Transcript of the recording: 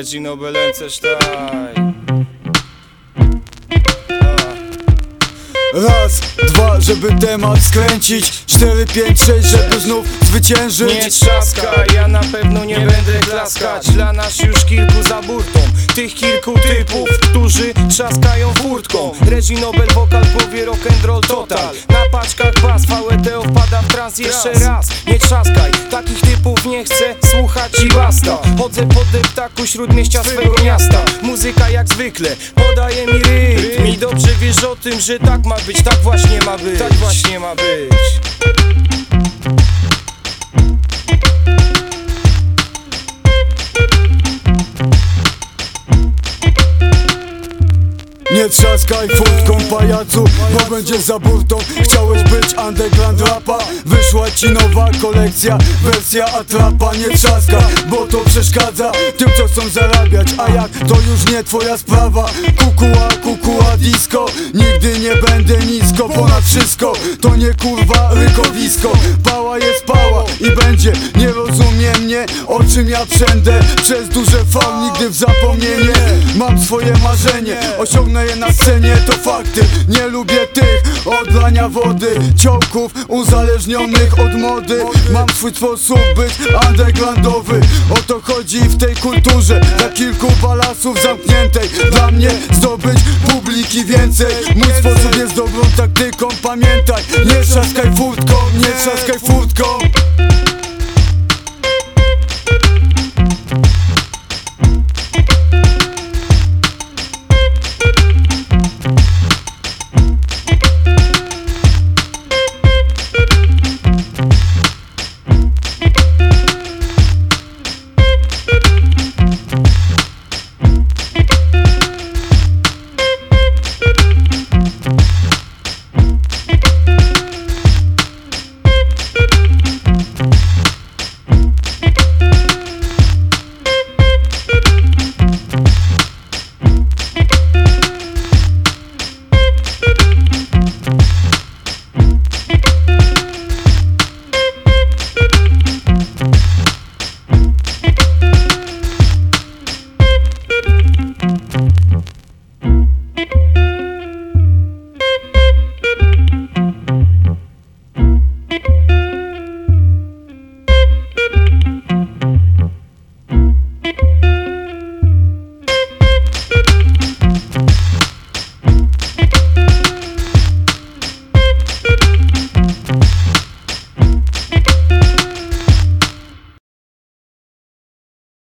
Regino Belence sztaj. Raz, dwa, żeby temat skręcić. Cztery, pięć, sześć, żeby znów zwyciężyć. Nie trzaskaj, ja na pewno nie będę klaskać. Dla nas już kilku za burtą. Tych kilku typów, którzy trzaskają furtką. Reggie Nobel, wokal powie rock'n'roll total. Na paczkach bas, VET wpada w trans jeszcze raz. Nie trzaskaj, takich typów nie chcę słuchać i basta. Chodzę po deptaku śródmieścia swego miasta. Muzyka jak zwykle, podaje mi rytm. I dobrze wiesz o tym, że tak ma być, tak właśnie ma być. Tak właśnie ma być Nie trzaskaj furtką pajacu, bo będzie za burtą. Chciałeś być underground rapa. Wyszła ci nowa kolekcja, wersja atrapa. Nie trzaskaj, bo to przeszkadza Tym co chcą zarabiać, a jak to już nie twoja sprawa? Kukuła, kukuła disco. Nigdy nie będę nisko ponad wszystko. To nie kurwa rykowisko. Pała jest pała i będzie. Nie rozumie mnie, o czym ja przędę Przez duże V nigdy w zapomnienie Mam swoje marzenie, osiągnę je na scenie To fakty, nie lubię tych Odlania wody, ciołków Uzależnionych od mody. Mam swój sposób być undergroundowy O to chodzi w tej kulturze. Dla kilku balasów zamkniętej Dla mnie zdobyć publiki więcej. Mój sposób jest dobrą taktyką Pamiętaj, nie trzaskaj furtką Nie trzaskaj furtką